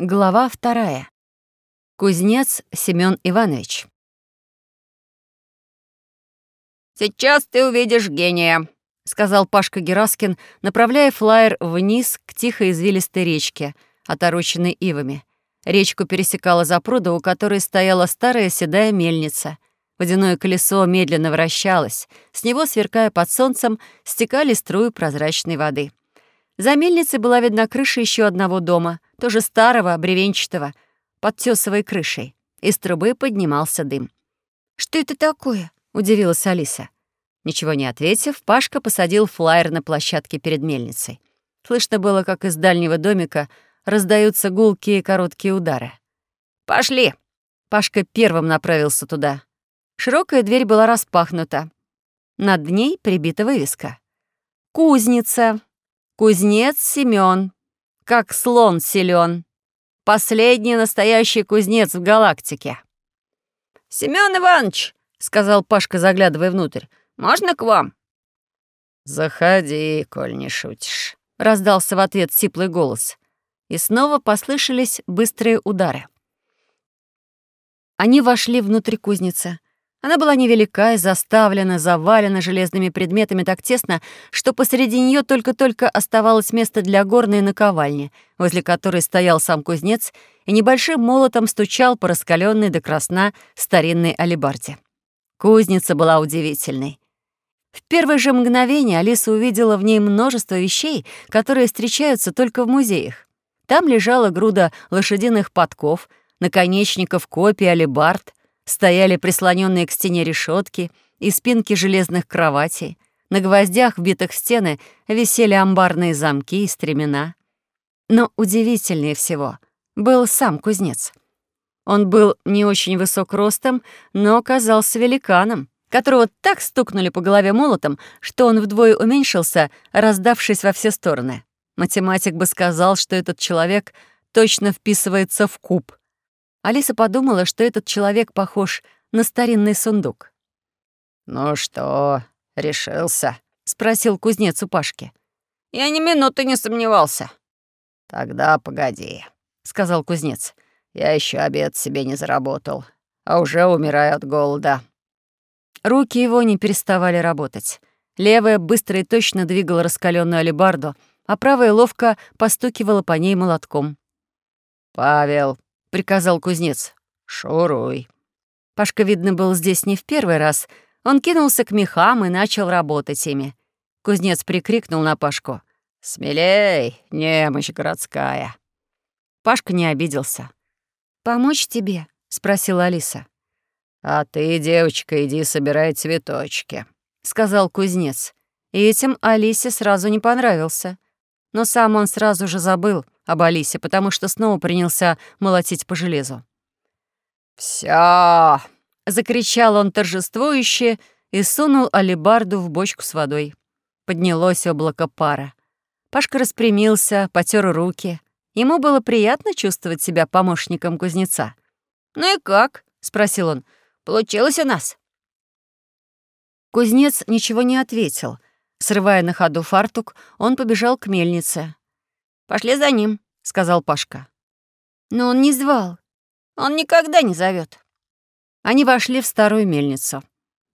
Глава вторая. Кузнец Семён Иванович. «Сейчас ты увидишь гения», — сказал Пашка Гераскин, направляя флаер вниз к тихой извилистой речке, отороченной ивами. Речку пересекала запруда, у которой стояла старая седая мельница. Водяное колесо медленно вращалось, с него, сверкая под солнцем, стекали струи прозрачной воды. За мельницей была видна крыша еще одного дома, тоже старого, бревенчатого, под тесовой крышей. Из трубы поднимался дым. «Что это такое?» — удивилась Алиса. Ничего не ответив, Пашка посадил флаер на площадке перед мельницей. Слышно было, как из дальнего домика раздаются гулкие короткие удары. «Пошли!» Пашка первым направился туда. Широкая дверь была распахнута. Над ней прибита вывеска. «Кузница. Кузнец Семён. Как слон силен. Последний настоящий кузнец в галактике». «Семён Иванович!» — сказал Пашка, заглядывая внутрь. «Можно к вам?» «Заходи, коль не шутишь», — раздался в ответ сиплый голос. И снова послышались быстрые удары. Они вошли внутрь кузницы. Она была невелика и заставлена, завалена железными предметами так тесно, что посреди нее только-только оставалось место для горной наковальни, возле которой стоял сам кузнец и небольшим молотом стучал по раскаленной до красна старинной алебарде. Кузница была удивительной. В первое же мгновение Алиса увидела в ней множество вещей, которые встречаются только в музеях. Там лежала груда лошадиных подков, наконечников копий алебард, стояли прислоненные к стене решетки и спинки железных кроватей. На гвоздях, вбитых в стены, висели амбарные замки и стремена. Но удивительнее всего был сам кузнец. Он был не очень высок ростом, но казался великаном, которого так стукнули по голове молотом, что он вдвое уменьшился, раздавшись во все стороны. Математик бы сказал, что этот человек точно вписывается в куб — Алиса подумала, что этот человек похож на старинный сундук. «Ну что, решился?» — спросил кузнец у Пашки. «Я ни минуты не сомневался». «Тогда погоди», — сказал кузнец. «Я еще обед себе не заработал, а уже умираю от голода». Руки его не переставали работать. Левая быстро и точно двигала раскаленную алебарду, а правая ловко постукивала по ней молотком. «Павел, приказал кузнец. «Шуруй». Пашка, видно, был здесь не в первый раз. Он кинулся к мехам и начал работать ими. Кузнец прикрикнул на Пашку. «Смелей, немощь городская». Пашка не обиделся. «Помочь тебе?» — спросила Алиса. «А ты, девочка, иди собирай цветочки», — сказал кузнец. И этим Алисе сразу не понравился. Но сам он сразу же забыл об Алисе, потому что снова принялся молотить по железу. «Всё!» — закричал он торжествующе и сунул алебарду в бочку с водой. Поднялось облако пара. Пашка распрямился, потер руки. Ему было приятно чувствовать себя помощником кузнеца. «Ну и как?» — спросил он. «Получилось у нас?» Кузнец ничего не ответил. Срывая на ходу фартук, он побежал к мельнице. «Пошли за ним», — сказал Пашка. «Но он не звал. Он никогда не зовет. Они вошли в старую мельницу.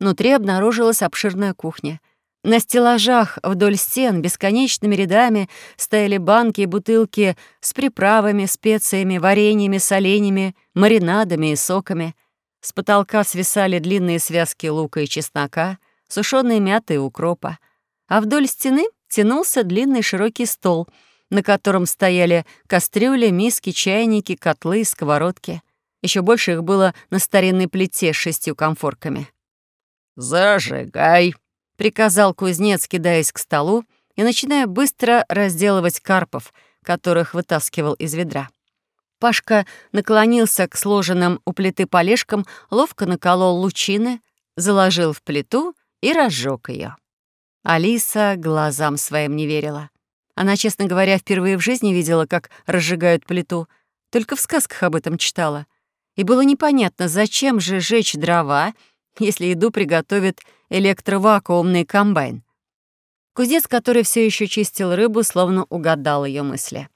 Внутри обнаружилась обширная кухня. На стеллажах вдоль стен бесконечными рядами стояли банки и бутылки с приправами, специями, вареньями, соленьями, маринадами и соками. С потолка свисали длинные связки лука и чеснока, сушеные мяты и укропа. А вдоль стены тянулся длинный широкий стол — на котором стояли кастрюли, миски, чайники, котлы, сковородки. Еще больше их было на старинной плите с шестью комфорками. «Зажигай», — приказал кузнец, кидаясь к столу и начиная быстро разделывать карпов, которых вытаскивал из ведра. Пашка наклонился к сложенным у плиты полежкам, ловко наколол лучины, заложил в плиту и разжег ее. Алиса глазам своим не верила. Она, честно говоря, впервые в жизни видела, как разжигают плиту, только в сказках об этом читала. И было непонятно, зачем же жечь дрова, если еду приготовит электровакуумный комбайн. Кузнец, который все еще чистил рыбу, словно угадал ее мысли.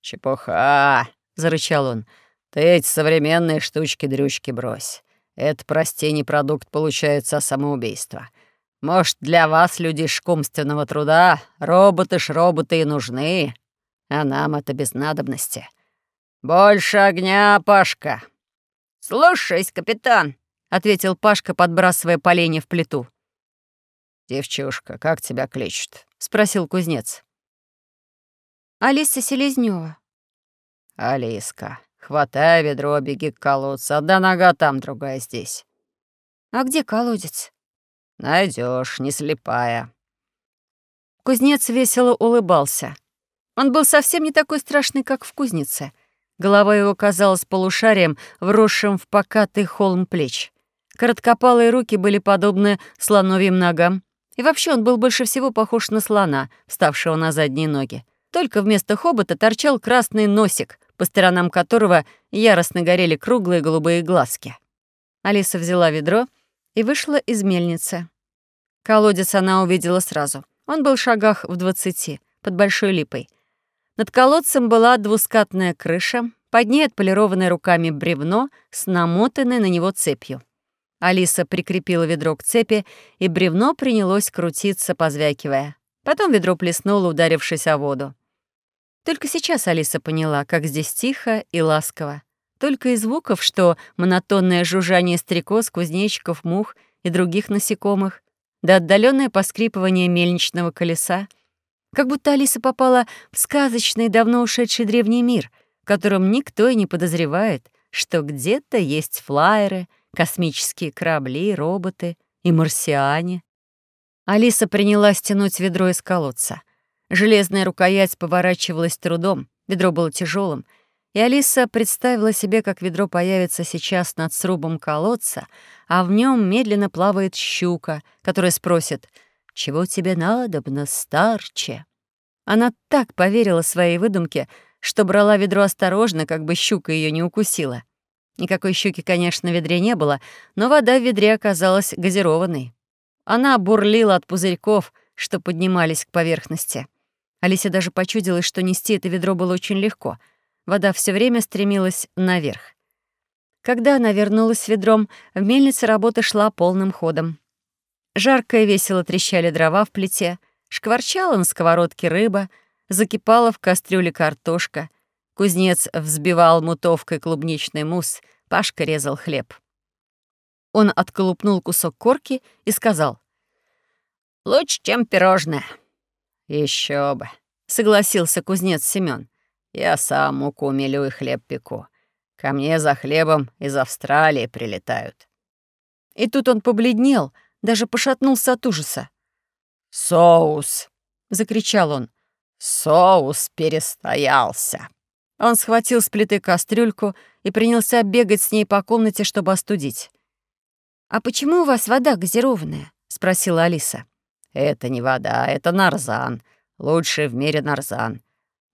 «Чепуха! зарычал он. «Ты эти современные штучки-дрючки брось. Это, прости, не продукт получается, а самоубийство. Может, для вас, людишек умственного труда, роботы ж роботы и нужны, а нам это без надобности. Больше огня, Пашка!» «Слушаюсь, капитан», — ответил Пашка, подбрасывая поленья в плиту. «Девчушка, как тебя кличут?» — спросил кузнец. «Алиса Селезнёва». «Алиска, хватай ведро, беги к колодцу. Одна нога там, другая здесь». «А где колодец?» Найдешь, не слепая». Кузнец весело улыбался. Он был совсем не такой страшный, как в кузнице. Голова его казалась полушарием, вросшим в покатый холм плеч. Короткопалые руки были подобны слоновьим ногам. И вообще он был больше всего похож на слона, вставшего на задние ноги. Только вместо хобота торчал красный носик, по сторонам которого яростно горели круглые голубые глазки. Алиса взяла ведро и вышла из мельницы. Колодец она увидела сразу. Он был в шагах в двадцати, под большой липой. Над колодцем была двускатная крыша, под ней отполированное руками бревно с намотанной на него цепью. Алиса прикрепила ведро к цепи, и бревно принялось крутиться, позвякивая. Потом ведро плеснуло, ударившись о воду. Только сейчас Алиса поняла, как здесь тихо и ласково. Только и звуков, что монотонное жужжание стрекоз, кузнечиков, мух и других насекомых, да отдаленное поскрипывание мельничного колеса. Как будто Алиса попала в сказочный, давно ушедший древний мир, в котором никто и не подозревает, что где-то есть флайеры — космические корабли, роботы и марсиане. Алиса принялась тянуть ведро из колодца. Железная рукоять поворачивалась трудом, ведро было тяжелым, и Алиса представила себе, как ведро появится сейчас над срубом колодца, а в нем медленно плавает щука, которая спросит «Чего тебе надобно, старче?» Она так поверила своей выдумке, что брала ведро осторожно, как бы щука ее не укусила. Никакой щуки, конечно, в ведре не было, но вода в ведре оказалась газированной. Она бурлила от пузырьков, что поднимались к поверхности. Алисе даже почудилось, что нести это ведро было очень легко. Вода все время стремилась наверх. Когда она вернулась с ведром, в мельнице работа шла полным ходом. Жарко и весело трещали дрова в плите, шкварчала на сковородке рыба, закипала в кастрюле картошка — Кузнец взбивал мутовкой клубничный мусс, Пашка резал хлеб. Он отколупнул кусок корки и сказал. «Лучше, чем пирожное». Еще бы», — согласился кузнец Семён. «Я сам муку мелю и хлеб пеку. Ко мне за хлебом из Австралии прилетают». И тут он побледнел, даже пошатнулся от ужаса. «Соус!» — закричал он. «Соус перестоялся!» Он схватил с плиты кастрюльку и принялся бегать с ней по комнате, чтобы остудить. «А почему у вас вода газированная?» — спросила Алиса. «Это не вода, это нарзан. Лучший в мире нарзан.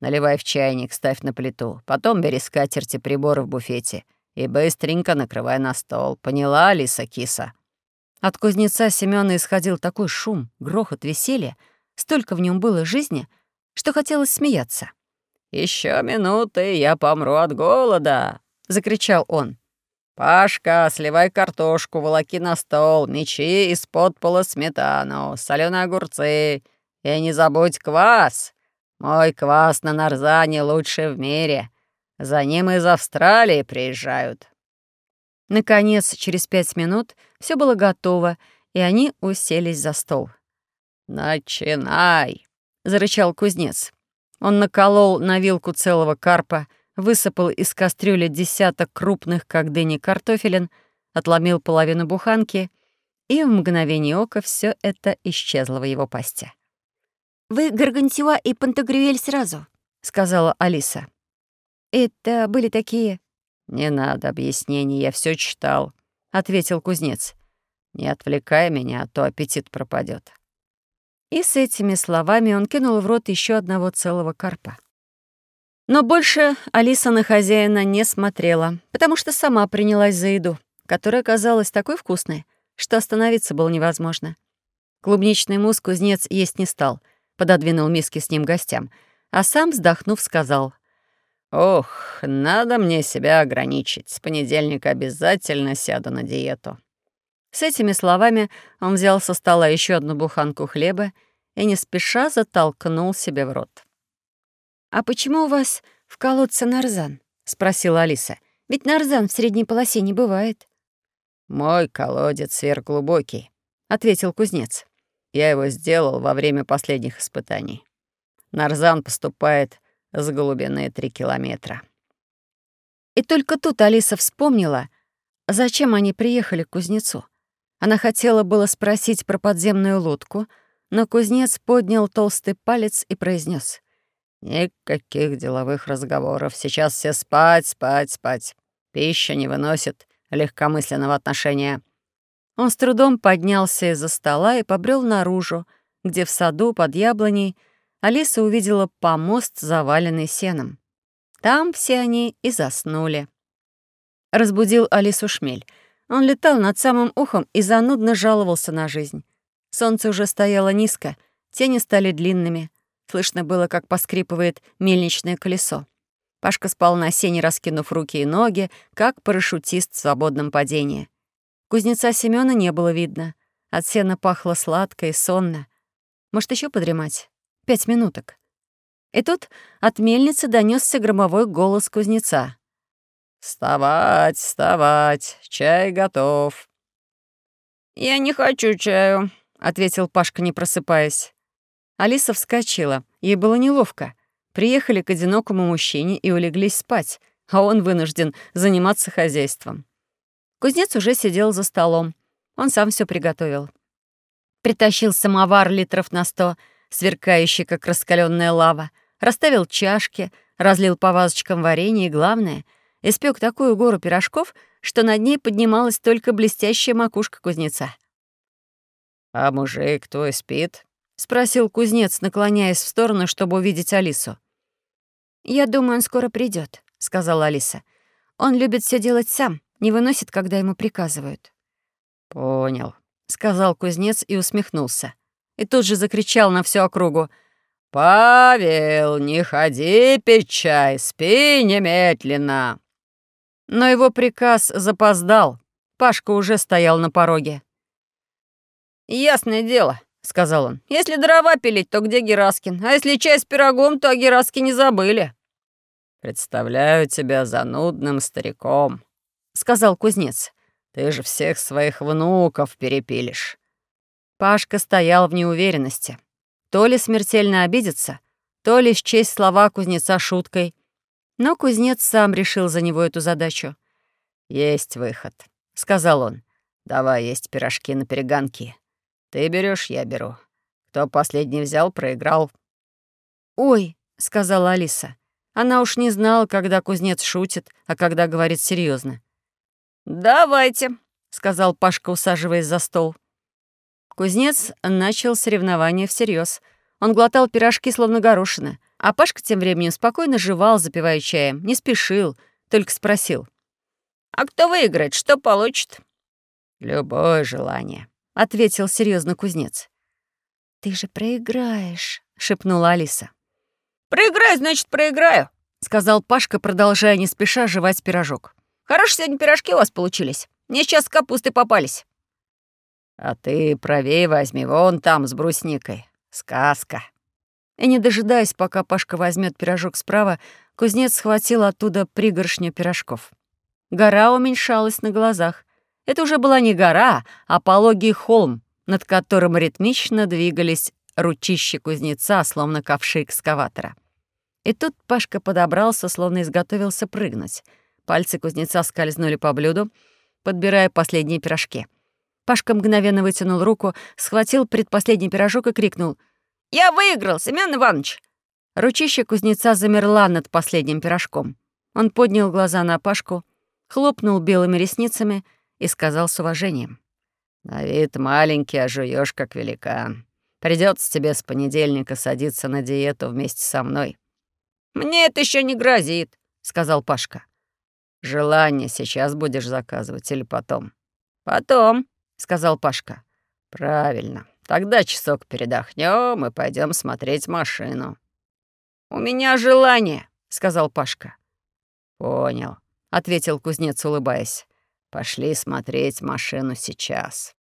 Наливай в чайник, ставь на плиту. Потом бери скатерти приборы в буфете и быстренько накрывай на стол. Поняла, Алиса киса?» От кузнеца Семёна исходил такой шум, грохот, веселье, столько в нем было жизни, что хотелось смеяться. Еще минуты, я помру от голода!» — закричал он. «Пашка, сливай картошку, волоки на стол, мечи из-под пола сметану, соленые огурцы. И не забудь квас. Мой квас на Нарзане лучший в мире. За ним из Австралии приезжают». Наконец, через пять минут все было готово, и они уселись за стол. «Начинай!» — зарычал кузнец. Он наколол на вилку целого карпа, высыпал из кастрюли десяток крупных, как дыни, картофелин, отломил половину буханки, и в мгновение ока все это исчезло в его пасти. «Вы Гаргантюа и Пантагрюэль сразу», — сказала Алиса. «Это были такие...» «Не надо объяснений, я все читал», — ответил кузнец. «Не отвлекай меня, а то аппетит пропадет. И с этими словами он кинул в рот еще одного целого карпа. Но больше Алиса на хозяина не смотрела, потому что сама принялась за еду, которая казалась такой вкусной, что остановиться было невозможно. Клубничный мусс кузнец есть не стал, пододвинул миски с ним гостям, а сам, вздохнув, сказал, Ох, надо мне себя ограничить. С понедельника обязательно сяду на диету. С этими словами он взял со стола еще одну буханку хлеба и не спеша затолкнул себе в рот. «А почему у вас в колодце нарзан?» — спросила Алиса. «Ведь нарзан в средней полосе не бывает». «Мой колодец сверхглубокий», — ответил кузнец. «Я его сделал во время последних испытаний. Нарзан поступает с глубины три километра». И только тут Алиса вспомнила, зачем они приехали к кузнецу. Она хотела было спросить про подземную лодку, но кузнец поднял толстый палец и произнес: «Никаких деловых разговоров. Сейчас все спать, спать, спать. Пища не выносит легкомысленного отношения». Он с трудом поднялся из-за стола и побрел наружу, где в саду под яблоней Алиса увидела помост, заваленный сеном. Там все они и заснули. Разбудил Алису шмель — он летал над самым ухом и занудно жаловался на жизнь. Солнце уже стояло низко, тени стали длинными. Слышно было, как поскрипывает мельничное колесо. Пашка спал на сене, раскинув руки и ноги, как парашютист в свободном падении. Кузнеца Семёна не было видно. От сена пахло сладко и сонно. Может, еще подремать? Пять минуток. И тут от мельницы донесся громовой голос кузнеца. «Вставать, вставать, чай готов». «Я не хочу чаю», — ответил Пашка, не просыпаясь. Алиса вскочила. Ей было неловко. Приехали к одинокому мужчине и улеглись спать, а он вынужден заниматься хозяйством. Кузнец уже сидел за столом. Он сам все приготовил. Притащил самовар литров на сто, сверкающий, как раскаленная лава, расставил чашки, разлил по вазочкам варенье и, главное — испек такую гору пирожков, что над ней поднималась только блестящая макушка кузнеца. «А мужик твой спит?» — спросил кузнец, наклоняясь в сторону, чтобы увидеть Алису. «Я думаю, он скоро придет, сказала Алиса. «Он любит все делать сам, не выносит, когда ему приказывают». «Понял», — сказал кузнец и усмехнулся. И тут же закричал на всю округу. «Павел, не ходи пить чай, спи немедленно!» Но его приказ запоздал. Пашка уже стоял на пороге. «Ясное дело», — сказал он. «Если дрова пилить, то где Гераскин? А если чай с пирогом, то о Гераске не забыли». «Представляю тебя занудным стариком», — сказал кузнец. «Ты же всех своих внуков перепилишь». Пашка стоял в неуверенности. То ли смертельно обидеться, то ли счесть слова кузнеца шуткой — но кузнец сам решил за него эту задачу. «Есть выход», — сказал он. «Давай есть пирожки на перегонки. Ты берешь, я беру. Кто последний взял, проиграл». «Ой», — сказала Алиса. Она уж не знала, когда кузнец шутит, а когда говорит серьезно. «Давайте», — сказал Пашка, усаживаясь за стол. Кузнец начал соревнование всерьез. Он глотал пирожки, словно горошины. А Пашка тем временем спокойно жевал, запивая чаем. Не спешил, только спросил. «А кто выиграет, что получит?» «Любое желание», — ответил серьезно кузнец. «Ты же проиграешь», — шепнула Алиса. «Проиграю, значит, проиграю», — сказал Пашка, продолжая не спеша жевать пирожок. «Хорошие сегодня пирожки у вас получились. Мне сейчас капусты попались». «А ты правее возьми, вон там, с брусникой. Сказка». И не дожидаясь, пока Пашка возьмет пирожок справа, кузнец схватил оттуда пригоршню пирожков. Гора уменьшалась на глазах. Это уже была не гора, а пологий холм, над которым ритмично двигались ручищи кузнеца, словно ковши экскаватора. И тут Пашка подобрался, словно изготовился прыгнуть. Пальцы кузнеца скользнули по блюду, подбирая последние пирожки. Пашка мгновенно вытянул руку, схватил предпоследний пирожок и крикнул — я выиграл, Семен Иванович!» Ручище кузнеца замерла над последним пирожком. Он поднял глаза на Пашку, хлопнул белыми ресницами и сказал с уважением. «На вид маленький, а жуёшь как великан. Придется тебе с понедельника садиться на диету вместе со мной». «Мне это еще не грозит», — сказал Пашка. «Желание сейчас будешь заказывать или потом?» «Потом», — сказал Пашка. «Правильно. Тогда часок передохнем и пойдем смотреть машину». «У меня желание», — сказал Пашка. «Понял», — ответил кузнец, улыбаясь. «Пошли смотреть машину сейчас».